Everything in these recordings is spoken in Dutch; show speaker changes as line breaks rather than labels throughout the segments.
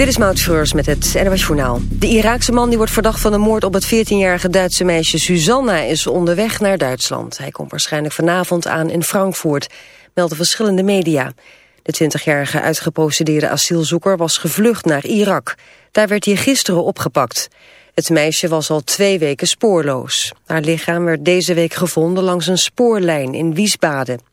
Dit is Maud Schreurs met het NWS Journaal. De Iraakse man die wordt verdacht van de moord op het 14-jarige Duitse meisje Susanna is onderweg naar Duitsland. Hij komt waarschijnlijk vanavond aan in Frankfurt, melden verschillende media. De 20-jarige uitgeprocedeerde asielzoeker was gevlucht naar Irak. Daar werd hij gisteren opgepakt. Het meisje was al twee weken spoorloos. Haar lichaam werd deze week gevonden langs een spoorlijn in Wiesbaden.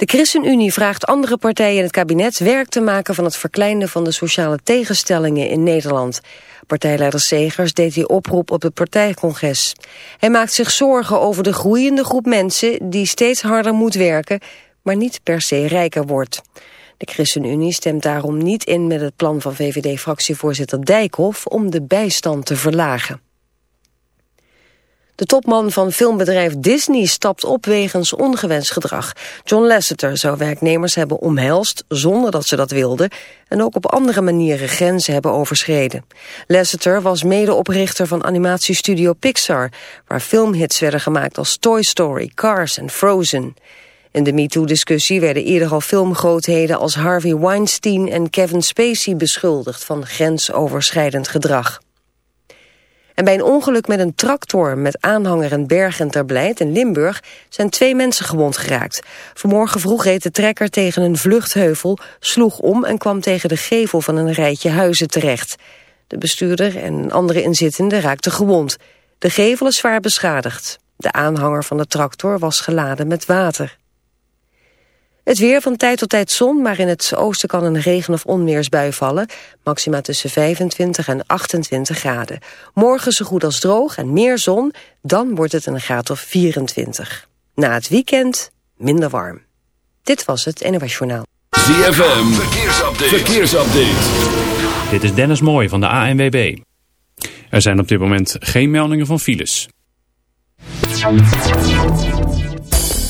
De ChristenUnie vraagt andere partijen in het kabinet werk te maken van het verkleinen van de sociale tegenstellingen in Nederland. Partijleider Segers deed die oproep op het partijcongres. Hij maakt zich zorgen over de groeiende groep mensen die steeds harder moet werken, maar niet per se rijker wordt. De ChristenUnie stemt daarom niet in met het plan van VVD-fractievoorzitter Dijkhoff om de bijstand te verlagen. De topman van filmbedrijf Disney stapt op wegens ongewenst gedrag. John Lasseter zou werknemers hebben omhelst zonder dat ze dat wilden... en ook op andere manieren grenzen hebben overschreden. Lasseter was medeoprichter van animatiestudio Pixar... waar filmhits werden gemaakt als Toy Story, Cars en Frozen. In de MeToo-discussie werden eerder al filmgrootheden als Harvey Weinstein en Kevin Spacey beschuldigd van grensoverschrijdend gedrag. En bij een ongeluk met een tractor met aanhanger en berg en terblijt in Limburg zijn twee mensen gewond geraakt. Vanmorgen vroeg reed de trekker tegen een vluchtheuvel, sloeg om en kwam tegen de gevel van een rijtje huizen terecht. De bestuurder en andere inzittenden raakten gewond. De gevel is zwaar beschadigd. De aanhanger van de tractor was geladen met water. Het weer van tijd tot tijd zon, maar in het oosten kan een regen- of onweersbui vallen. Maxima tussen 25 en 28 graden. Morgen zo goed als droog en meer zon, dan wordt het een graad of 24. Na het weekend minder warm. Dit was het NOS Journaal.
ZFM, verkeersupdate. verkeersupdate.
Dit is Dennis Mooij van de ANWB. Er zijn op dit moment geen meldingen van files.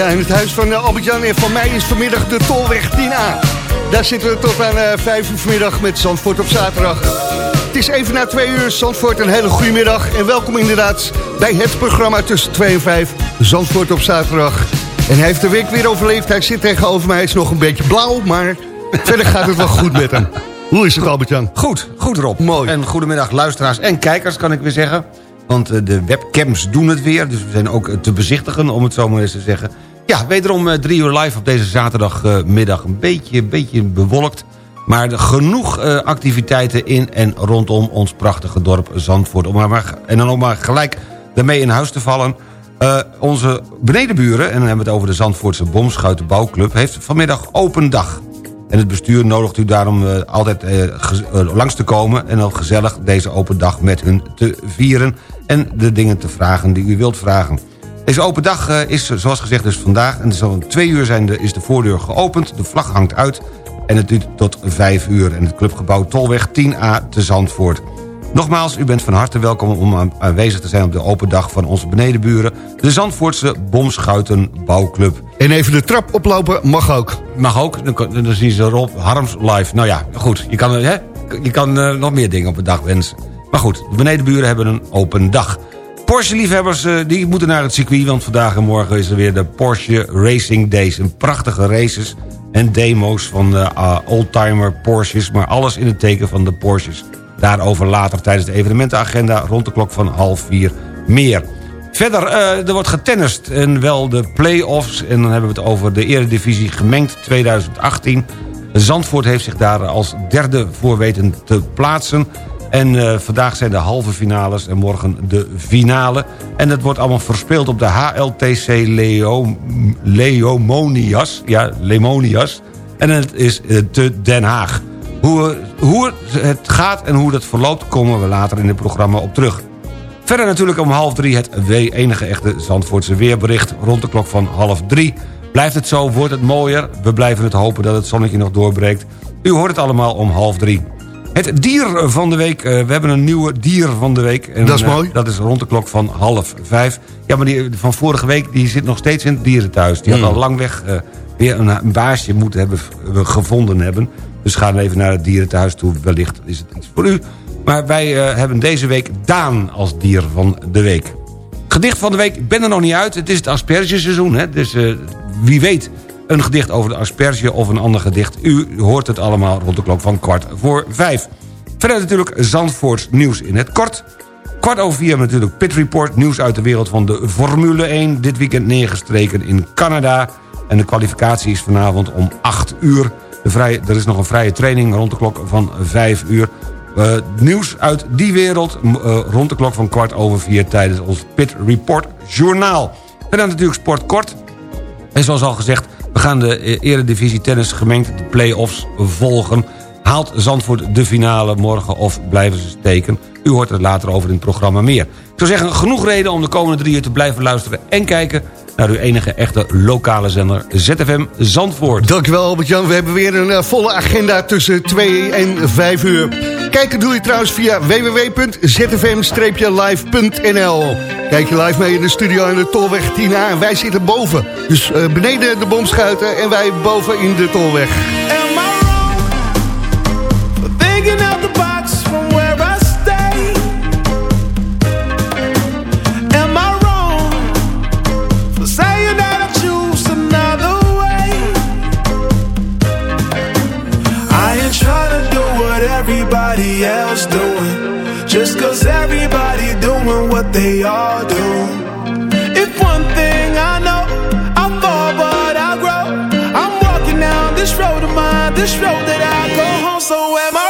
Ja, in het huis van eh, Albert-Jan en van mij is vanmiddag de Tolweg 10A. Daar zitten we tot aan uh, 5 uur vanmiddag met Zandvoort op zaterdag. Het is even na 2 uur, Zandvoort, een hele goede middag. En welkom inderdaad bij het programma tussen 2 en 5, Zandvoort op zaterdag. En hij heeft de week weer overleefd. Hij zit tegenover mij, hij is nog een beetje blauw, maar verder gaat het wel goed met hem. Hoe is het, Albert-Jan?
Goed, goed Rob.
Mooi.
En goedemiddag luisteraars en kijkers, kan ik weer zeggen. Want eh, de webcams doen het weer, dus we zijn ook eh, te bezichtigen, om het zo maar eens te zeggen. Ja, wederom eh, drie uur live op deze zaterdagmiddag. Een beetje, beetje bewolkt. Maar genoeg eh, activiteiten in en rondom ons prachtige dorp Zandvoort. Om maar, en dan ook maar gelijk daarmee in huis te vallen. Eh, onze benedenburen, en dan hebben we het over de Zandvoortse Bomschuitenbouwclub... heeft vanmiddag open dag. En het bestuur nodigt u daarom eh, altijd langs te komen... en dan gezellig deze open dag met hun te vieren... en de dingen te vragen die u wilt vragen. Deze open dag eh, is, zoals gezegd, dus vandaag. En zo om twee uur zijn de, is de voordeur geopend. De vlag hangt uit en het duurt tot vijf uur. En het clubgebouw Tolweg 10A te Zandvoort. Nogmaals, u bent van harte welkom om aan- aanwezig te zijn... op de open dag van onze benedenburen... de Zandvoortse Bomschuitenbouwclub.
En even de trap oplopen mag ook.
Mag ook, dan, dan zien ze Rob Harms live. Nou ja, goed, je kan, eh, hè, je kan eh, nog meer dingen op een dag wensen. Maar goed, de benedenburen hebben een open dag. Porsche-liefhebbers eh, die moeten naar het circuit... want vandaag en morgen is er weer de Porsche Racing Days. Een prachtige races en demo's van eh, ah, oldtimer Porsches... maar alles in het teken van de Porsches. Daarover later tijdens de evenementenagenda... rond de klok van half vier meer. Verder, eh, er wordt getennist en wel de play-offs. En dan hebben we het over de eredivisie gemengd 2018. Zandvoort heeft zich daar als derde voor weten te plaatsen. En eh, vandaag zijn de halve finales en morgen de finale. En dat wordt allemaal verspeeld op de HLTC Leo, Leomonias. Ja, Lemonias. En het is eh, te Den Haag. Hoe, hoe het gaat en hoe dat verloopt... komen we later in het programma op terug. Verder natuurlijk om half drie het enige echte Zandvoortse weerbericht. Rond de klok van half drie. Blijft het zo, wordt het mooier. We blijven het hopen dat het zonnetje nog doorbreekt. U hoort het allemaal om half drie. Het dier van de week. eh, we hebben een nieuwe dier van de week. En,
Dat is
eh,
mooi.
dat is rond de klok van half vijf. Ja, maar die van vorige week die zit nog steeds in het dierenthuis. Die had
Hmm.
al lang weg eh, weer een, een baasje moeten hebben gevonden hebben. Dus gaan even naar het dierenthuis toe. Wellicht is het iets voor u. Maar wij hebben deze week Daan als dier van de week. Gedicht van de week, ik ben er nog niet uit. Het is het aspergeseizoen, hè? dus wie weet een gedicht over de asperge of een ander gedicht. U hoort het allemaal rond de klok van kwart voor vijf. Verder natuurlijk Zandvoorts nieuws in het kort. Kwart over vier natuurlijk Pit Report, nieuws uit de wereld van de Formule 1. Dit weekend neergestreken in Canada. En de kwalificatie is vanavond om 8 uur. De vrije, er is nog een vrije training rond de klok van 5 uur. Eh, nieuws uit die wereld eh, rond de klok van kwart over vier... tijdens ons Pit Report Journaal. En dan natuurlijk sport kort. En zoals al gezegd, we gaan de eh, eredivisie tennis gemengd de play-offs volgen. Haalt Zandvoort de finale morgen of blijven ze steken? U hoort er later over in het programma meer. Ik zou zeggen, genoeg reden om de komende drie uur te blijven luisteren... en kijken naar uw enige echte lokale zender ZFM Zandvoort.
Dankjewel Albert-Jan. We hebben weer een eh, volle agenda tussen 2 en 5 uur. Kijken doe je trouwens via www.zfm-live.nl Kijk je live mee in de studio aan de Tolweg 10A. En wij zitten boven. Dus eh, beneden de bomschuiten en wij boven in de Tolweg.
They all do. If one thing I know, I fall but I grow. I'm walking down this road of mine, this road that I go home. So am I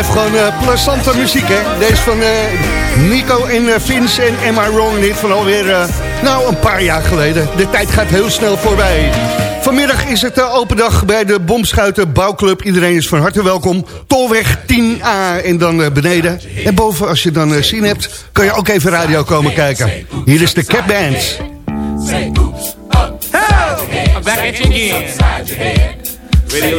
blijft gewoon eh, plezante muziek, hè? Deze van eh, Nico en eh, Vince en Am Wrong? Dit van alweer, eh, nou, een paar jaar geleden. De tijd gaat heel snel voorbij. Vanmiddag is het eh, open dag bij de Bomschuiten Bouwclub. Iedereen is van harte welkom. Tolweg 10A en dan eh, beneden. En boven, als je dan eh, zin hebt, kan je ook even radio komen kijken. Hier is de Cap Band.
I'm back at you again. Radio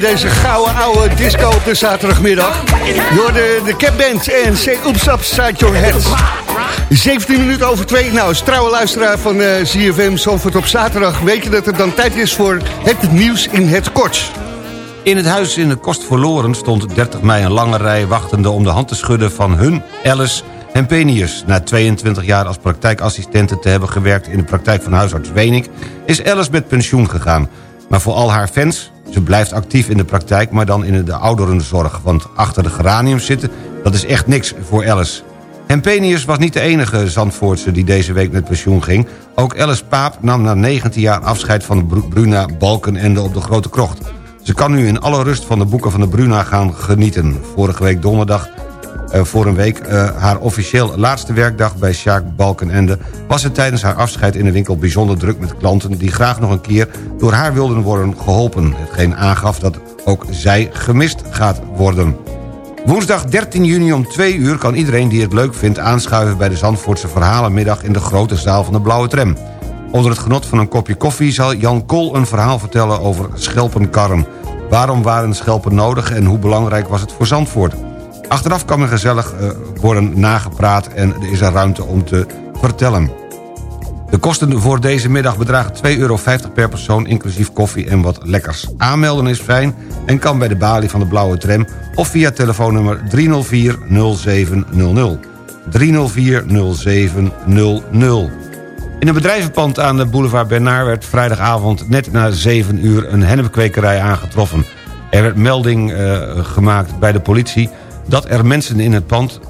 Deze gouden oude disco op de zaterdagmiddag. Door de, de Cap Band en Say Oops Upside Your Head. 17 minuten over 2. Nou, als trouwe luisteraar van eh ZFM Zandvoort op zaterdag... weet je dat het dan tijd is voor het nieuws in het kort.
In het huis in de Kost verloren stond 30 mei een lange rij... wachtende om de hand te schudden van hun Alice Hempenius. Na 22 jaar als praktijkassistente te hebben gewerkt... in de praktijk van huisarts Wenik... is Alice met pensioen gegaan. Maar voor al haar fans Ze blijft actief in de praktijk, maar dan in de ouderenzorg. Want achter de geraniums zitten, dat is echt niks voor Alice. Hempenius was niet de enige Zandvoortse die deze week met pensioen ging. Ook Alice Paap nam na 19 jaar afscheid van Bru- Bruna Balkenende op de Grote Krocht. Ze kan nu in alle rust van de boeken van de Bruna gaan genieten. Vorige week donderdag voor een week eh, haar officieel laatste werkdag bij Sjaak Balkenende... was het tijdens haar afscheid in de winkel bijzonder druk met klanten... die graag nog een keer door haar wilden worden geholpen. Hetgeen aangaf dat ook zij gemist gaat worden. Woensdag 13 juni om 2 uur kan iedereen die het leuk vindt... aanschuiven bij de Zandvoortse Verhalenmiddag... in de grote zaal van de Blauwe Tram. Onder het genot van een kopje koffie zal Jan Kool een verhaal vertellen over schelpenkarren. Waarom waren schelpen nodig en hoe belangrijk was het voor Zandvoort? Achteraf kan er gezellig eh, worden nagepraat en er is er ruimte om te vertellen. De kosten voor deze middag bedragen 2,50 euro per persoon... inclusief koffie en wat lekkers. Aanmelden is fijn en kan bij de balie van de Blauwe Tram... of via telefoonnummer 304 0700. 304 0700. In een bedrijvenpand aan de boulevard Bernard... werd vrijdagavond net na 7 uur een hennepkwekerij aangetroffen. Er werd melding eh, gemaakt bij de politie dat er mensen in het pand,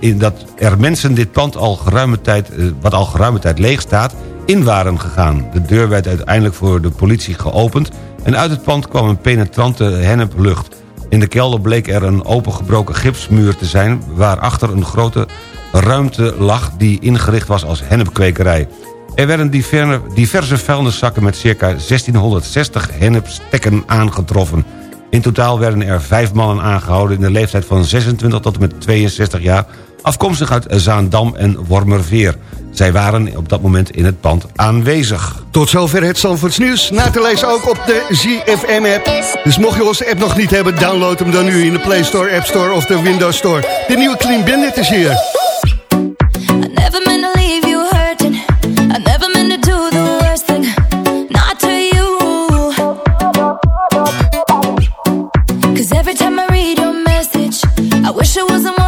eh, dat er mensen dit pand al geruime tijd, eh, wat al geruime tijd leeg staat, in waren gegaan. De deur werd uiteindelijk voor de politie geopend en uit het pand kwam een penetrante henneplucht. In de kelder bleek er een opengebroken gipsmuur te zijn... waarachter een grote ruimte lag die ingericht was als hennepkwekerij. Er werden diverse vuilniszakken met circa 1660 hennepstekken aangetroffen. In totaal werden er vijf mannen aangehouden in de leeftijd van 26 tot en met 62 jaar... afkomstig uit Zaandam en Wormerveer. Zij waren op dat moment in het pand aanwezig.
Tot zover het Zandvoorts nieuws. Na te lezen ook op de ZFM-app. Dus mocht je onze app nog niet hebben, download hem dan nu in de Play Store, App Store of de Windows Store. De nieuwe Clean Bandit is hier.
Wish wasn't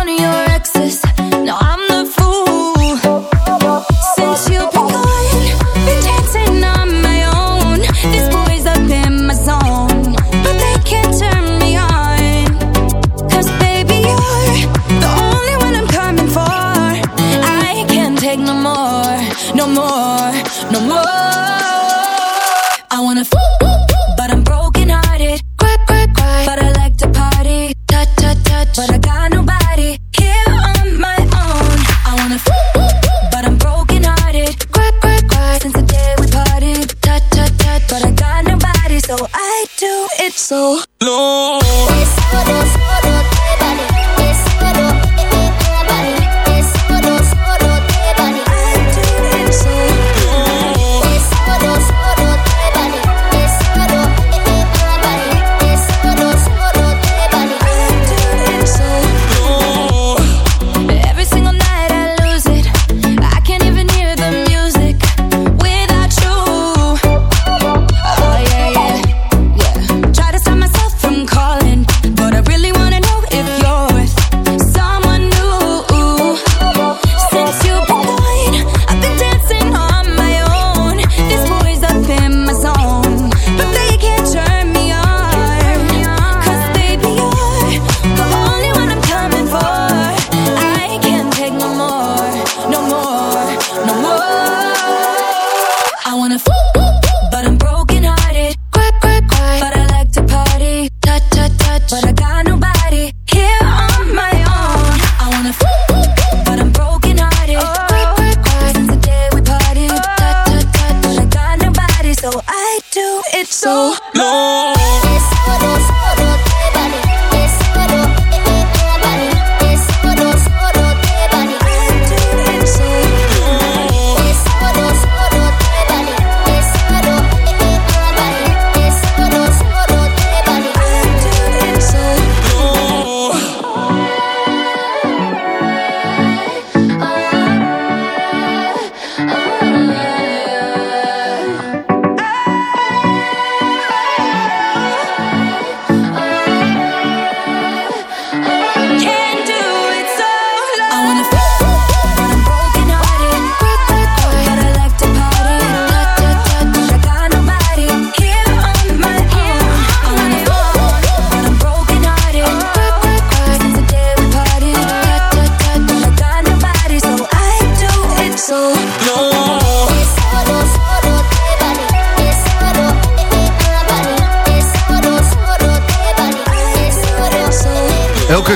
but I got nobody here on my own. I wanna but I'm broken hearted. Cry, cry, cry, since the day we parted. Touch, touch, touch, but I got nobody, so I do it so low.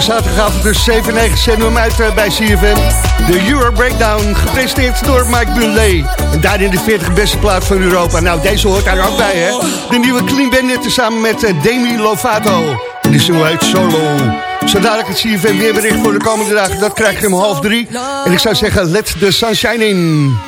Zaterdagavond tussen 7 en 9 zenden uit eh, bij CFM. De Euro Breakdown, gepresenteerd door Mike Bulley. En daarin de 40 beste plaats van Europa. Nou, deze hoort daar ook bij, hè. De nieuwe Clean Bandit samen met eh, Demi Lovato. Die single heet Solo. Zo dadelijk het CFM weerbericht voor de komende dagen. Dat krijg je om half drie. En ik zou zeggen, let the sunshine in.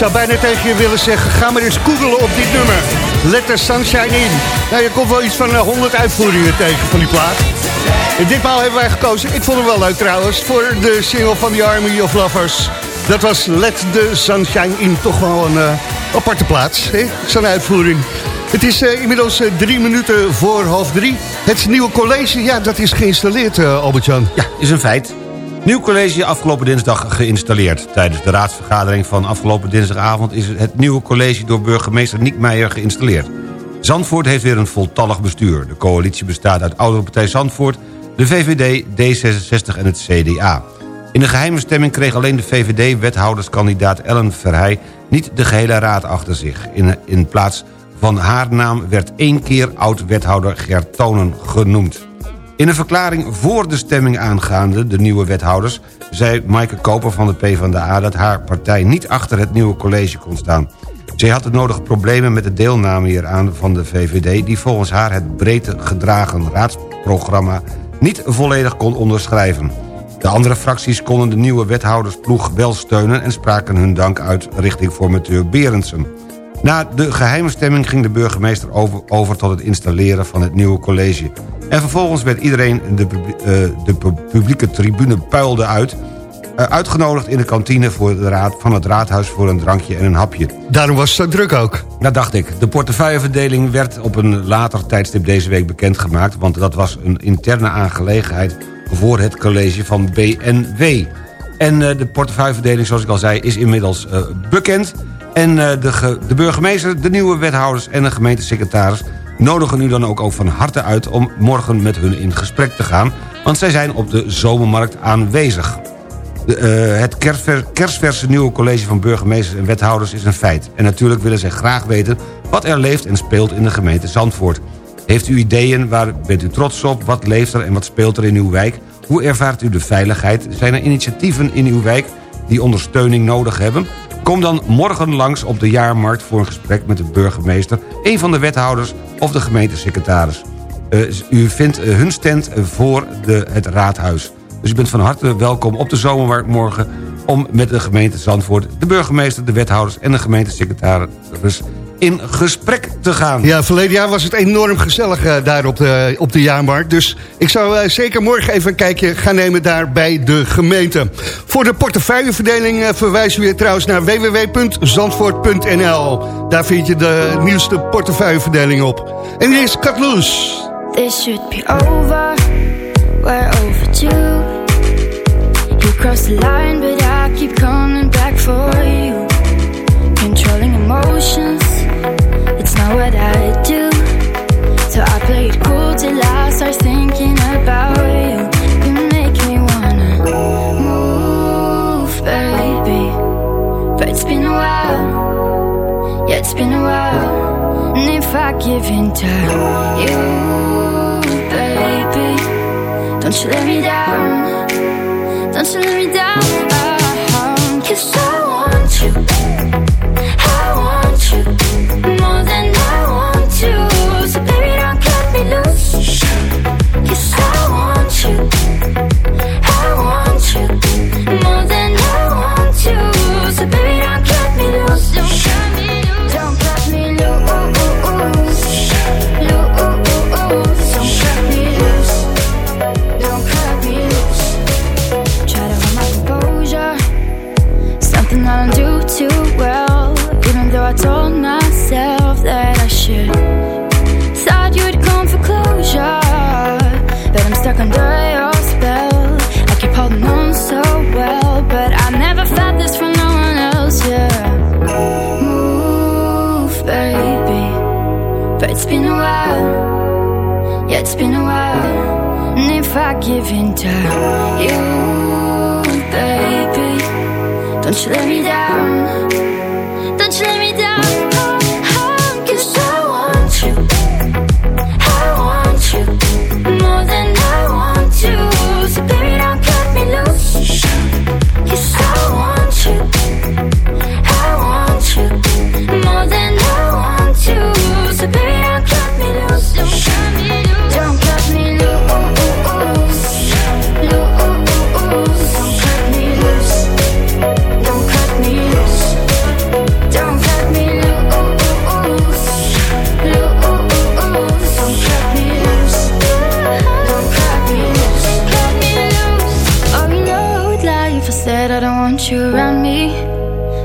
Zou bijna tegen je willen zeggen, ga maar eens googelen op dit nummer. Let the sunshine in. Nou, je komt wel iets van eh, 100 uitvoeringen tegen van die plaat. En ditmaal hebben wij gekozen, ik vond hem wel leuk trouwens, voor de single van The Army of Lovers. Dat was Let the Sunshine in. Toch wel een eh, aparte plaats, zo'n uitvoering. Het is eh, inmiddels eh, drie minuten voor half drie. Het nieuwe college, ja, dat is geïnstalleerd, eh, Albert-Jan.
Ja, is een feit. Nieuw college afgelopen dinsdag geïnstalleerd. Tijdens de raadsvergadering van afgelopen dinsdagavond... is het nieuwe college door burgemeester Niek Meijer geïnstalleerd. Zandvoort heeft weer een voltallig bestuur. De coalitie bestaat uit Oudere Partij Zandvoort... de VVD, D66 en het CDA. In de geheime stemming kreeg alleen de VVD-wethouderskandidaat Ellen Verheij... niet de gehele raad achter zich. In, in plaats van haar naam werd één keer oud-wethouder Gert Tonen genoemd. In een verklaring voor de stemming aangaande de nieuwe wethouders... zei Maaike Koper van de PvdA dat haar partij niet achter het nieuwe college kon staan. Zij had de nodige problemen met de deelname hieraan van de VVD... die volgens haar het breed gedragen raadsprogramma niet volledig kon onderschrijven. De andere fracties konden de nieuwe wethoudersploeg wel steunen... en spraken hun dank uit richting formateur Berendsen. Na de geheime stemming ging de burgemeester over, over tot het installeren van het nieuwe college. En vervolgens werd iedereen, de, eh, de pu- publieke tribune puilde uit... eh, uitgenodigd in de kantine voor de raad, van het raadhuis... voor een drankje en een hapje.
Daarom was het zo druk ook.
Dat dacht ik. De portefeuilleverdeling werd op een later tijdstip deze week bekendgemaakt... want dat was een interne aangelegenheid voor het college van BNW. En eh, de portefeuilleverdeling, zoals ik al zei, is inmiddels bekend. En eh, de, de burgemeester, de nieuwe wethouders en de gemeentesecretaris... nodigen u dan ook, ook van harte uit om morgen met hun in gesprek te gaan... want zij zijn op de zomermarkt aanwezig. De, eh, het kerstver- kerstverse nieuwe college van burgemeesters en wethouders is een feit. En natuurlijk willen zij graag weten wat er leeft en speelt in de gemeente Zandvoort. Heeft u ideeën, waar bent u trots op, wat leeft er en wat speelt er in uw wijk? Hoe ervaart u de veiligheid? Zijn er initiatieven in uw wijk die ondersteuning nodig hebben? Kom dan morgen langs op de jaarmarkt voor een gesprek met de burgemeester... een van de wethouders of de gemeentesecretaris. Eh, u vindt eh, hun stand voor de, het raadhuis. Dus u bent van harte welkom op de zomermarkt morgen... om met de gemeente Zandvoort, de burgemeester, de wethouders... en de gemeentesecretaris in gesprek te gaan.
Ja, verleden jaar was het enorm gezellig eh, daar op de, op de jaarmarkt. Dus ik zou eh, zeker morgen even een kijkje gaan nemen daar bij de gemeente. Voor de portefeuilleverdeling eh, verwijzen we weer trouwens naar www.zandvoort.nl. Daar vind je de nieuwste portefeuilleverdeling op. En hier is Cut Loose.
This should be over. We're overdue. You crossed the line, but I keep coming back for you. Controlling emotions, not what I do. So I play it cool till I start thinking about you. You make me wanna move, baby. But it's been a while, yeah, it's been a while. And if I give in to you, baby, don't you let me down. Don't you let me down.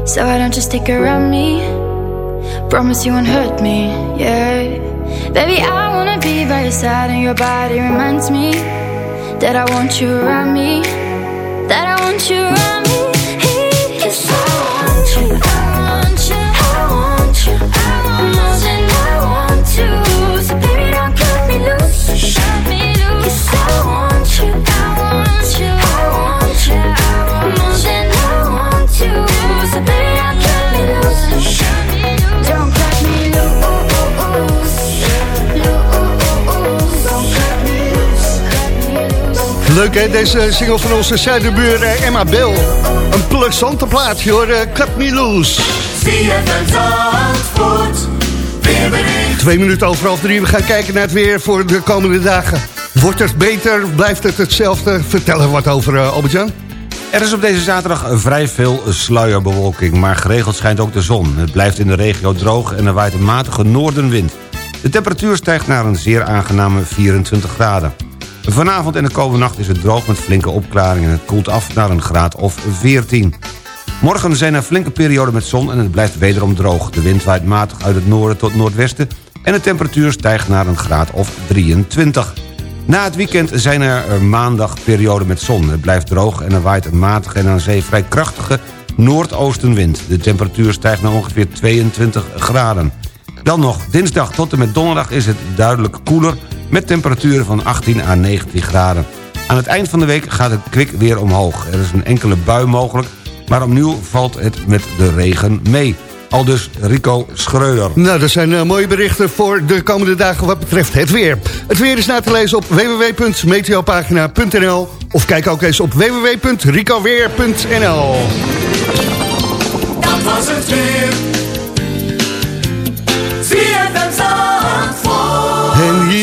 So I don't just stick around me. Promise you won't hurt me, yeah. Baby, I wanna be by your side, and your body reminds me that I want you around me. That I want you around me. You. I want you.
Leuk hè, deze single van onze zuiderbuur eh, Emma Bell. Een plezante plaatje hoor, eh, Cut Me Loose. Twee minuten over half drie, we gaan kijken naar het weer voor de komende dagen. Wordt het beter, blijft het hetzelfde? Vertel er wat over, eh, Albert-Jan.
Er is op deze zaterdag vrij veel sluierbewolking, maar geregeld schijnt ook de zon. Het blijft in de regio droog en er waait een matige noordenwind. De temperatuur stijgt naar een zeer aangename 24 graden. Vanavond en de komende nacht is het droog met flinke opklaringen... en het koelt af naar een graad of 14. Morgen zijn er flinke perioden met zon en het blijft wederom droog. De wind waait matig uit het noorden tot noordwesten... en de temperatuur stijgt naar een graad of 23. Na het weekend zijn er eh, maandag perioden met zon. Het blijft droog en er waait een matige en aan zee vrij krachtige noordoostenwind. De temperatuur stijgt naar ongeveer 22 graden. Dan nog, dinsdag tot en met donderdag is het duidelijk koeler... met temperaturen van 18 à 19 graden. Aan het eind van de week gaat het kwik weer omhoog. Er is een enkele bui mogelijk, maar opnieuw valt het met de regen mee. Aldus Rico Schreuder.
Nou, dat zijn eh, mooie berichten voor de komende dagen wat betreft het weer. Het weer is na te lezen op www.meteopagina.nl of kijk ook eens op www.ricoweer.nl
Dat was het weer.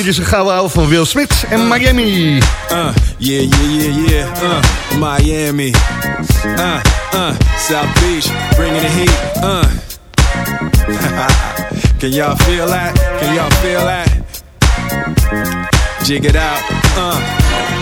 Hier is een gouden van Will Smith en Miami.
Uh, yeah, yeah, yeah, yeah. Uh, Miami. Uh, uh, South Beach, bringing the heat. Uh. Can y'all feel that? Can y'all feel that? Jig it out. Uh.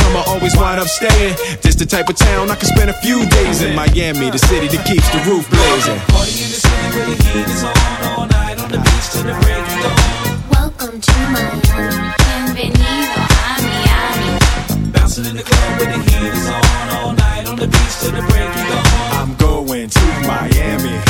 come, I always wind up staying. This the type of town I can spend a few days in. Miami, the city that keeps the roof blazing.
Party in the city where the heat is on all night on the beach till the break of dawn.
Welcome to Miami. Bienvenido a Miami.
Bouncing in the club where the heat is on all night on the beach till the break of dawn.
I'm going to Miami.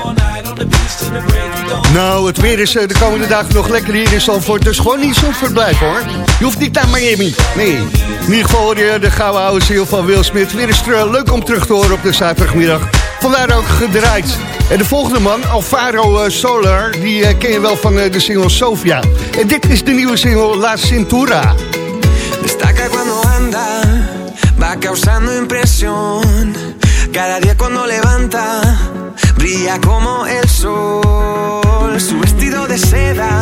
Nou, het weer is eh, de komende dagen nog lekker hier in Zandvoort. Dus gewoon niet Zandvoort blijven hoor. Je hoeft niet naar Miami. Nee. In ieder je de gouden oude ziel van Will Smith. Weer eens terug- leuk om terug te horen op de zaterdagmiddag. Vandaar ook gedraaid. En de volgende man, Alvaro eh, Solar, die eh, ken je wel van eh, de single Sofia. En dit is de nieuwe single La Cintura.
Destaca cuando anda, va causando impresión. Cada día cuando levanta, brilla como el sol. Su vestido de seda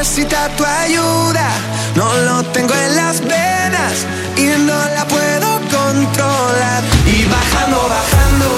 Necesita tu ayuda. No lo tengo en las venas y no la puedo controlar. Y bajando, bajando,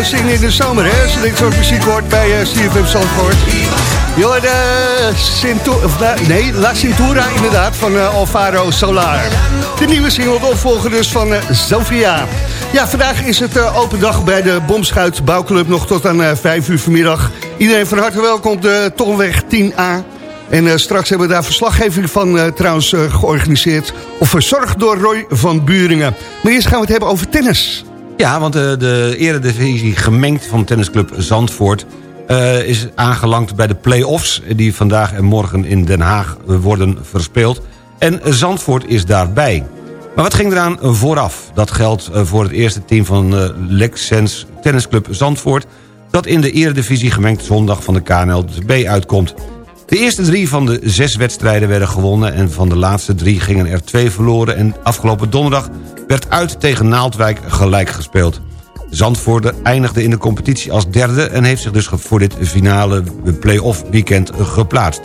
krijg je toch gewoon zin in de zomer, hè? Als dit soort muziek hoort bij uh, CFM Zandvoort. Joh, de Cintu- of, nou, nee, La Cintura inderdaad, van eh, Alvaro Solar. De nieuwe single, de opvolger dus van eh, Sofia. Ja, vandaag is het eh, open dag bij de Bomschuit Bouwclub, nog tot aan eh 5 uur vanmiddag. Iedereen van harte welkom op de Tolweg 10A. En eh, straks hebben we daar verslaggeving van eh, trouwens eh, georganiseerd. Of verzorgd door Roy van Buringen. Maar eerst gaan we het hebben over tennis.
Ja, want de, de eredivisie gemengd van tennisclub Zandvoort... eh, is aangelangd bij de play-offs... die vandaag en morgen in Den Haag eh, worden verspeeld. En Zandvoort is daarbij. Maar wat ging eraan vooraf? Dat geldt eh, voor het eerste team van eh, Lexens Tennisclub Zandvoort... dat in de eredivisie gemengd zondag van de KNLB uitkomt. De eerste drie van de zes wedstrijden werden gewonnen... en van de laatste drie gingen er twee verloren... en afgelopen donderdag werd uit tegen Naaldwijk gelijk gespeeld. Zandvoort eindigde in de competitie als derde... en heeft zich dus voor dit finale play-off weekend geplaatst.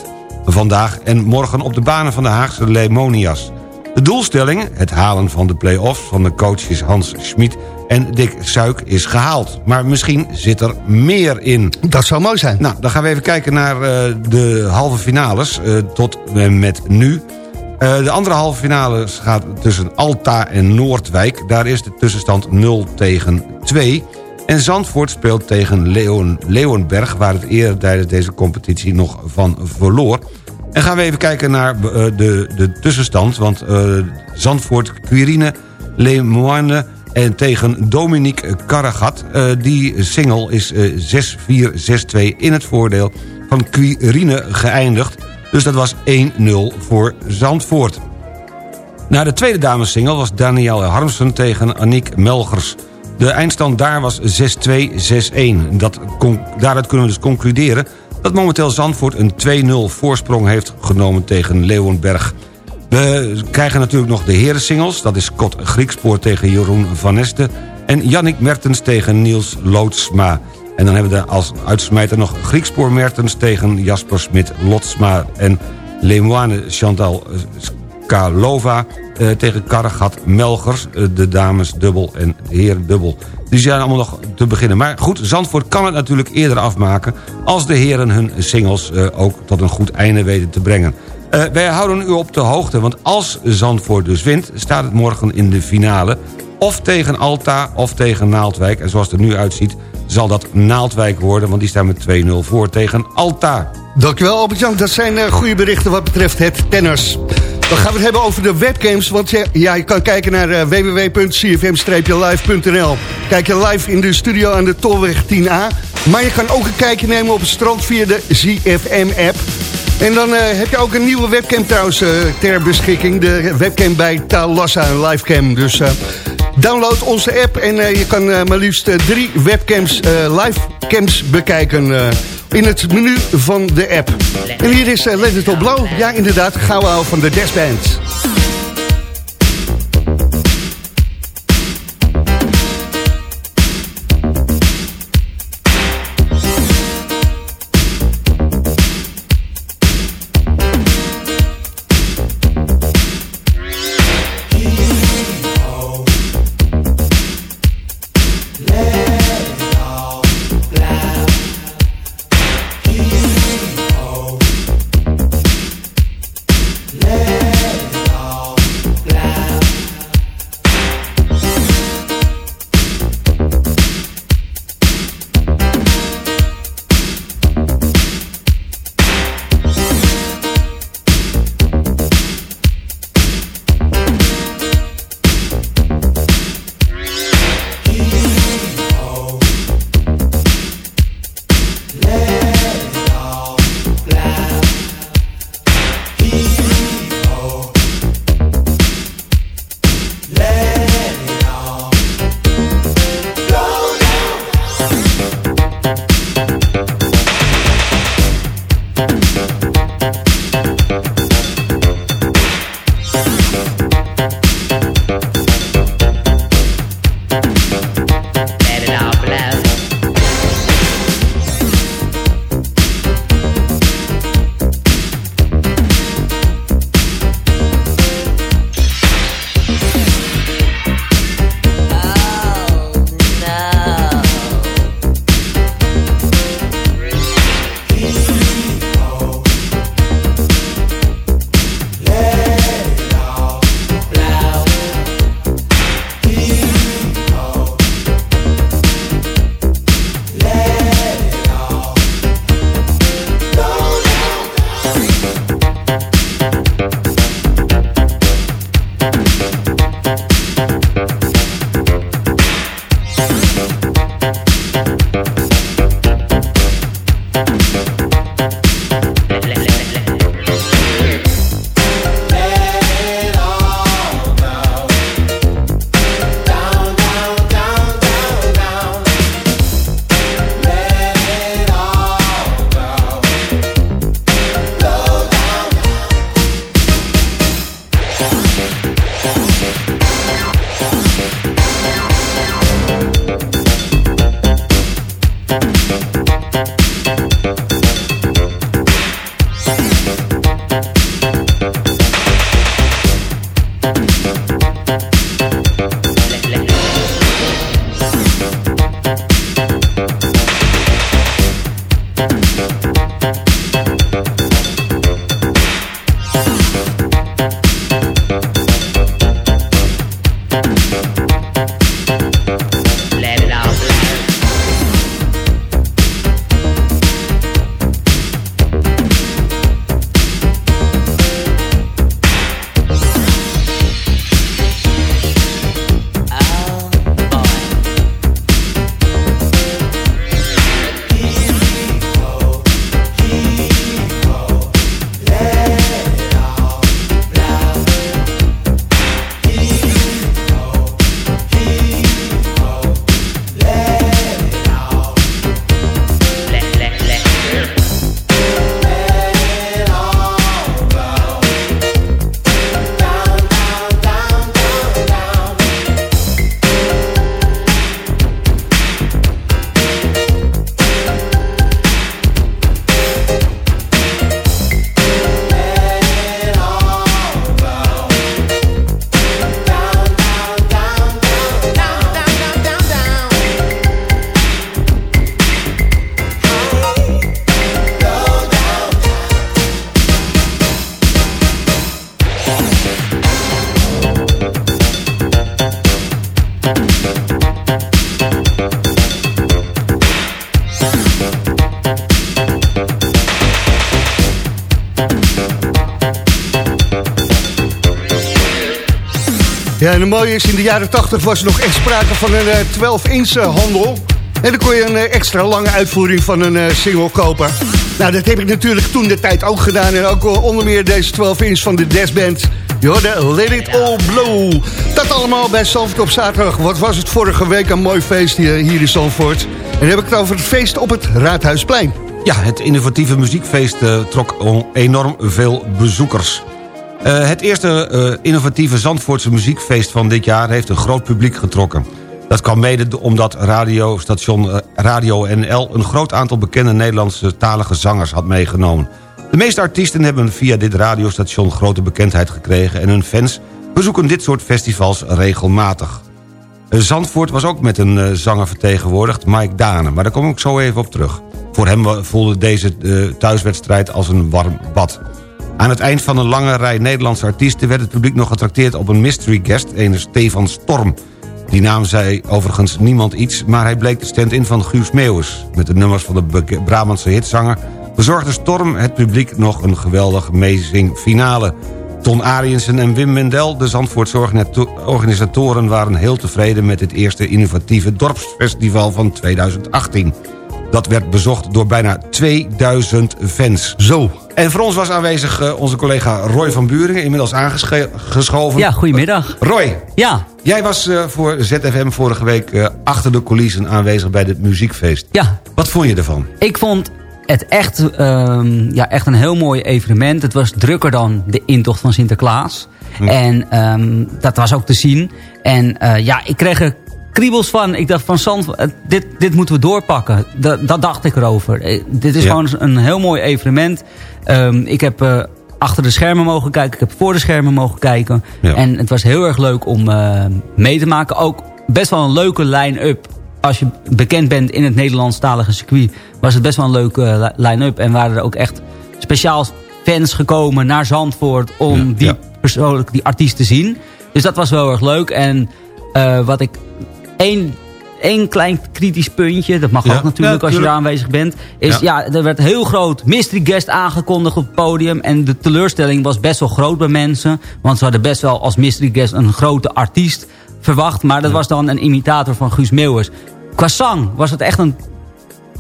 Vandaag en morgen op de banen van de Haagse Lemonias. De doelstelling, het halen van de play-offs van de coaches Hans Schmid en Dick Suik is gehaald. Maar misschien zit er meer in.
Dat zou mooi zijn.
Nou, dan gaan we even kijken naar eh, de halve finales eh, tot en met nu. Eh, de andere halve finales gaat tussen Alta en Noordwijk. Daar is de tussenstand 0 tegen 2. En Zandvoort speelt tegen Leeuwen, Leeuwenberg... waar het eerder tijdens deze competitie nog van verloor. En gaan we even kijken naar de, de tussenstand. Want Zandvoort, Quirine, Lemoine en tegen Dominique Karragat. Eh, die single is eh, 6-4-6-2 in het voordeel van Quirine geëindigd. Dus dat was 1-0 voor Zandvoort. Na de tweede damessingle was Danielle Harmsen tegen Aniek Melgers. De eindstand daar was 6-2-6-1. Dat con- Daaruit kunnen we dus concluderen dat momenteel Zandvoort een 2-0 voorsprong heeft genomen tegen Leeuwenberg. We krijgen natuurlijk nog de herensingles. Dat is Scott Griekspoor tegen Jeroen Van Nesten... en Yannick Mertens tegen Niels Loodsma. En dan hebben we als uitsmijter nog Griekspoor Mertens... tegen Jasper Smit Lotsma en Lemoine Chantal Skalova... eh, tegen Karregat Melgers, eh, de dames dubbel en heren dubbel. Die zijn allemaal nog te beginnen. Maar goed, Zandvoort kan het natuurlijk eerder afmaken... als de heren hun singles eh, ook tot een goed einde weten te brengen. Eh, wij houden u op de hoogte, want als Zandvoort dus wint... staat het morgen in de finale of tegen Alta of tegen Naaldwijk. En zoals het er nu uitziet zal dat Naaldwijk worden... want die staan met 2-0 voor tegen Alta.
Dankjewel Albert-Jan, dat zijn eh, goede berichten wat betreft het tennis. Dan gaan we het hebben over de webcams, want ja, je kan kijken naar eh, www.cfm-live.nl. Kijk je live in de studio aan de Tolweg 10A. Maar je kan ook een kijkje nemen op het strand via de ZFM-app. En dan eh, heb je ook een nieuwe webcam trouwens eh, ter beschikking. De webcam bij Talassa, een livecam. Dus eh, download onze app en je kan maar liefst drie webcams, livecams bekijken... in het menu van de app. En hier is Let It All. Ja, inderdaad, gaan we van de Dash mooie is, in de jaren 80 was er nog echt sprake van een 12-inch handel. En dan kon je een eh, extra lange uitvoering van een eh, single kopen. Nou, dat heb ik natuurlijk toen de tijd ook gedaan. En ook eh, onder meer deze 12-inch van de Desband. Je hoorde Let It All Blow. Dat allemaal bij Zandvoort op zaterdag. Wat was het vorige week een mooi feest hier, hier in Zandvoort. En dan heb ik het over het feest op het Raadhuisplein.
Ja, het innovatieve muziekfeest eh, trok enorm veel bezoekers. Eh, het eerste eh, innovatieve Zandvoortse muziekfeest van dit jaar... heeft een groot publiek getrokken. Dat kwam mede omdat radiostation eh, Radio NL... een groot aantal bekende Nederlandse talige zangers had meegenomen. De meeste artiesten hebben via dit radiostation grote bekendheid gekregen... en hun fans bezoeken dit soort festivals regelmatig. Zandvoort was ook met een zanger vertegenwoordigd, Mike Dane. Maar daar kom ik zo even op terug. Voor hem voelde deze thuiswedstrijd als een warm bad. Aan het eind van een lange rij Nederlandse artiesten... werd het publiek nog getrakteerd op een mystery guest, een Stefan Storm. Die naam zei overigens niemand iets... maar hij bleek de stand-in van Guus Meeuwis. Met de nummers van de Brabantse hitzanger... bezorgde Storm het publiek nog een geweldig amazing finale... Ton Ariensen en Wim Mendel, de Zandvoortse organisatoren... waren heel tevreden met dit eerste innovatieve dorpsfestival van 2018. Dat werd bezocht door bijna 2000 fans.
Zo.
En voor ons was aanwezig eh, onze collega Roy van Buringen... inmiddels aangeschoven.
Ja, goedemiddag.
Roy,
Ja,
jij was eh, voor ZFM vorige week... eh, achter de coulissen aanwezig bij dit muziekfeest.
ja.
Wat vond je ervan?
Ik vond het echt, ehm, ja, echt een heel mooi evenement. Het was drukker dan de intocht van Sinterklaas.
Hm.
En ehm, dat was ook te zien. En eh, ja, ik kreeg er kriebels van. Ik dacht van Zand, eh, dit, dit moeten we doorpakken. Dat, dat dacht ik erover. Eh, dit is
Ja.
gewoon een heel mooi evenement. Ehm, ik heb eh, achter de schermen mogen kijken. Ik heb voor de schermen mogen kijken.
Ja.
En het was heel erg leuk om mee te maken. Ook best wel een leuke line-up. Als je bekend bent in het Nederlandstalige circuit... was het best wel een leuke li- line-up. En waren er ook echt speciaal fans gekomen naar Zandvoort... om
Ja,
die persoonlijk die artiest te zien. Dus dat was wel erg leuk. En wat ik... één één klein kritisch puntje, dat mag
Ja.
ook natuurlijk
Ja,
als je daar aanwezig bent... is
Ja.
ja. er werd heel groot mystery guest aangekondigd op het podium... en de teleurstelling was best wel groot bij mensen... want ze hadden best wel als mystery guest een grote artiest verwacht... maar dat was dan een imitator van Guus Meeuwis. Qua zang was het echt een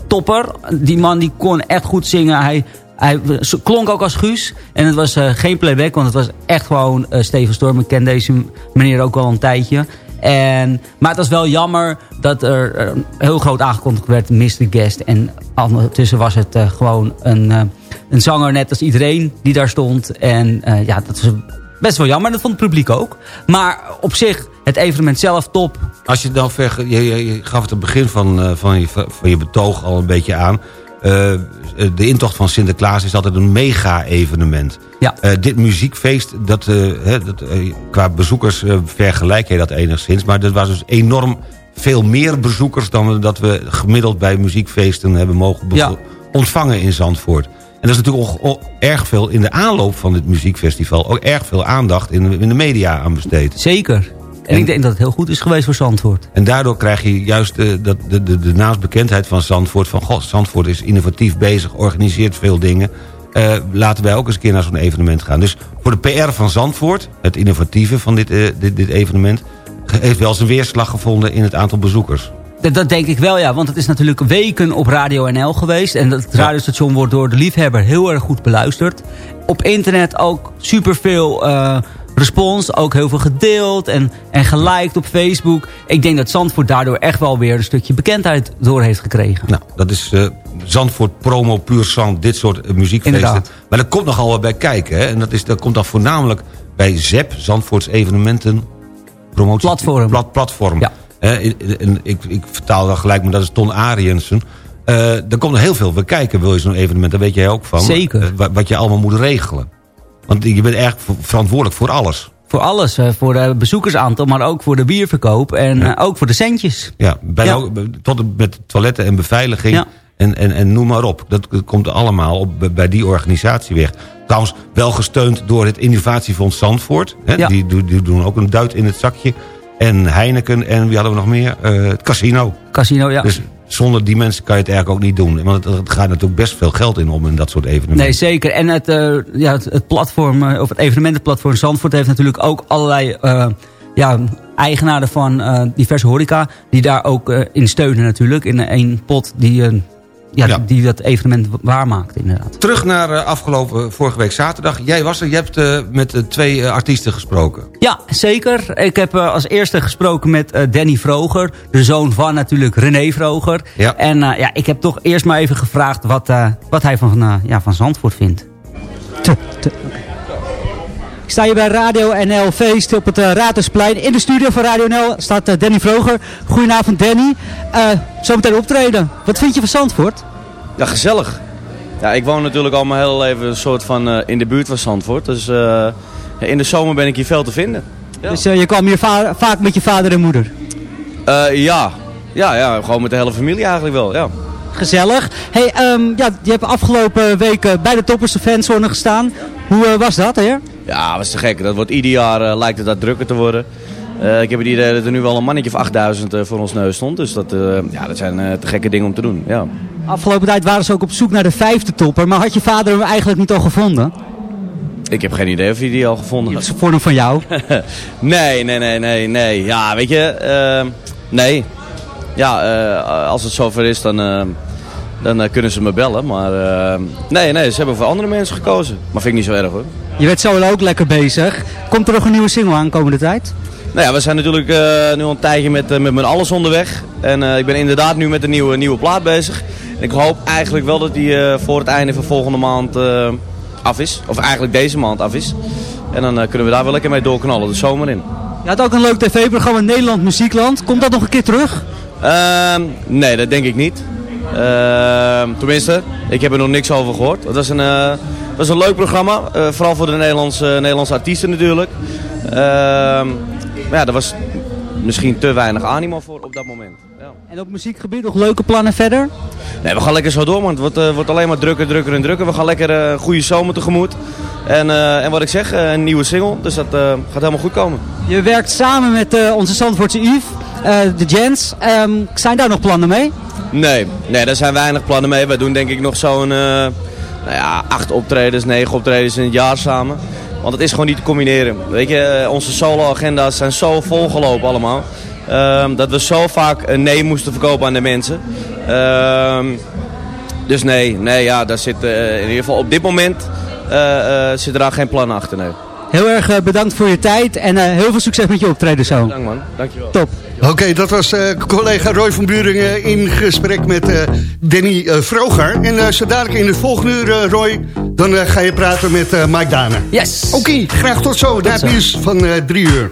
topper. Die man die kon echt goed zingen. Hij, hij klonk ook als Guus. En het was eh, geen playback, want het was echt gewoon eh, Steven Storm. Ik ken deze meneer ook al een tijdje. En, maar het was wel jammer dat er heel groot aangekondigd werd, Mystery Guest. En ondertussen was het eh, gewoon een, eh, een zanger net als iedereen die daar stond. En eh, ja, dat is best wel jammer. Dat vond het publiek ook. Maar op zich, het evenement zelf top.
Als je dan je, gaf het het begin van, van, je, van je betoog al een beetje aan. Eh, de intocht van Sinterklaas is altijd een mega-evenement.
Ja.
Eh, dit muziekfeest, dat, eh, dat, eh, qua bezoekers eh, vergelijk je dat enigszins. Maar er was dus enorm veel meer bezoekers... dan dat we gemiddeld bij muziekfeesten hebben mogen
Ja.
ontvangen in Zandvoort. En dat is natuurlijk ook, erg veel in de aanloop van dit muziekfestival... ook erg veel aandacht in, de- in de media aan besteed.
Zeker. En,
En-
ik denk dat het heel goed is geweest voor Zandvoort.
En daardoor krijg je juist de, dat- de, de, de naamsbekendheid van Zandvoort... van god, Zandvoort is innovatief bezig, organiseert veel dingen... Eh, laten wij ook eens een keer naar zo'n evenement gaan. Dus voor de PR van Zandvoort, het innovatieve van dit, eh, dit, dit evenement... heeft wel zijn weerslag gevonden in het aantal bezoekers.
Dat, denk ik wel, ja. Want het is natuurlijk weken op Radio NL geweest. En dat radiostation wordt door de liefhebber heel erg goed beluisterd. Op internet ook superveel eh respons. Ook heel veel gedeeld en, en geliked op Facebook. Ik denk dat Zandvoort daardoor echt wel weer een stukje bekendheid door heeft gekregen.
Nou, dat is eh, Zandvoort promo puur zand, dit soort eh, muziekfeesten.
Inderdaad.
Maar er komt nogal wat bij kijken. Hè? En dat, is, dat komt dan voornamelijk bij ZEP, Zandvoorts evenementen... Promotie,
Platform.
Plat, platform.
Ja.
Ik, ik vertaal dan gelijk, maar dat is Ton Ariensen. Eh er komt er heel veel bij kijken, wil je zo'n evenement. Daar weet jij ook van.
Zeker.
Eh, wa- wat je allemaal moet regelen. Want je bent erg ver- verantwoordelijk voor alles.
Voor alles. eh, voor de bezoekersaantal, maar ook voor de bierverkoop. En
Ja.
eh, ook voor de centjes.
Ja, bijna
Ja.
Ook, tot en met toiletten en beveiliging.
Ja.
En, en, en noem maar op. Dat komt allemaal op, bij die organisatie weg. Trouwens, wel gesteund door het Innovatiefonds Zandvoort. Hè?
Ja.
Die, doen- die doen ook een duit in het zakje. En Heineken en wie hadden we nog meer? Eh, het casino.
Casino, ja.
Dus zonder die mensen kan je het eigenlijk ook niet doen. Want het, gaat natuurlijk best veel geld in om in dat soort evenementen.
Nee, zeker. En het, eh, ja, het, platform, eh, of het evenementenplatform Zandvoort heeft natuurlijk ook allerlei eh, ja, eigenaren van diverse horeca... die daar ook in steunen natuurlijk. In één pot die, ja,
Ja.
die dat evenement waarmaakt inderdaad.
Terug naar eh, afgelopen vorige week zaterdag. Jij was er, je hebt eh, met eh, twee eh, artiesten gesproken.
Ja, zeker. Ik heb eh, als eerste gesproken met eh, Danny Vroger. De zoon van natuurlijk René Vroger.
Ja.
En eh, ja, ik heb toch eerst maar even gevraagd wat, eh, wat hij van, ja, van Zandvoort vindt. Ik sta hier bij Radio NL Feest op het uh. In de studio van Radio NL staat eh, Danny Vroger. Goedenavond Danny. Eh zometeen optreden. Wat vind je van Zandvoort?
Ja, gezellig. Ja, ik woon natuurlijk al mijn hele leven een soort van in de buurt van Zandvoort. Dus in de zomer ben ik hier veel te vinden.
Dus je kwam hier va- vaak met je vader en moeder.
Ja. Ja, ja, gewoon met de hele familie eigenlijk wel, ja.
Gezellig. Hey, ehm, ja, je hebt afgelopen weken bij de Toppers de Fanzone gestaan. Hoe was dat, heer?
Ja, was te gek. Dat wordt ieder jaar eh, lijkt het dat drukker te worden. Eh, ik heb het idee dat er nu wel een mannetje of 8000 eh, voor ons neus stond. Dus dat, ja, dat zijn te gekke dingen om te doen, ja.
Afgelopen tijd waren ze ook op zoek naar de vijfde topper. Maar had je vader hem eigenlijk niet al gevonden?
Ik heb geen idee of je die al gevonden had.
Voor hem van jou?
nee, nee, nee, nee, nee. Ja, weet je, nee. Ja, als het zover is, dan, dan eh, kunnen ze me bellen. Maar eh, nee, nee, ze hebben voor andere mensen gekozen. Maar vind ik niet zo erg hoor.
Je bent zo ook lekker bezig. Komt er nog een nieuwe single aan komende tijd?
Nou ja, we zijn natuurlijk eh, nu al een tijdje met, met mijn alles onderweg. En ik ben inderdaad nu met een nieuwe, nieuwe plaat bezig. En ik hoop eigenlijk wel dat die voor het einde van volgende maand af is. Of eigenlijk deze maand af is. En dan kunnen we daar wel lekker mee doorknallen, de zomer in.
Je had ook een leuk tv-programma Nederland Muziekland. Komt dat nog een keer terug?
Ehm, nee, dat denk ik niet. Ehm, tenminste, ik heb er nog niks over gehoord. Het was een, eh, was een leuk programma, eh, vooral voor de Nederlandse, Nederlandse artiesten natuurlijk. Ehm, maar ja, er was misschien te weinig animo voor op dat moment. Ja.
En op muziekgebied nog leuke plannen verder?
Nee, we gaan lekker zo door, man. Het wordt, eh, wordt alleen maar drukker, drukker en drukker. We gaan lekker een goede zomer tegemoet. En, en wat ik zeg, een nieuwe single. Dus dat gaat helemaal goed komen.
Je werkt samen met onze Zandvoortse Yves, de Jens. Ehm, zijn daar nog plannen mee?
Nee, nee, daar zijn weinig plannen mee. Wij doen denk ik nog zo'n eh, nou ja, acht optredens, negen optredens in het jaar samen. Want het is gewoon niet te combineren. Weet je, eh, onze solo-agenda's zijn zo volgelopen allemaal. ehm, dat we zo vaak een nee moesten verkopen aan de mensen. Ehm, dus nee, nee ja, daar zit eh, in ieder geval op dit moment eh, eh, zit er daar geen plan achter. Nee.
Heel erg eh, bedankt voor je tijd en eh, heel veel succes met je optreden zo.
Dank man, dankjewel.
Top.
Oké, dat was eh, collega Roy van Buringen in gesprek met eh, Danny eh Vroger. En eh, zo dadelijk in het volgende uur, eh, Roy, dan eh, ga je praten met eh, Mike Dana.
Yes.
Oké, graag tot zo. Daar
zo.
nieuws van eh, drie uur.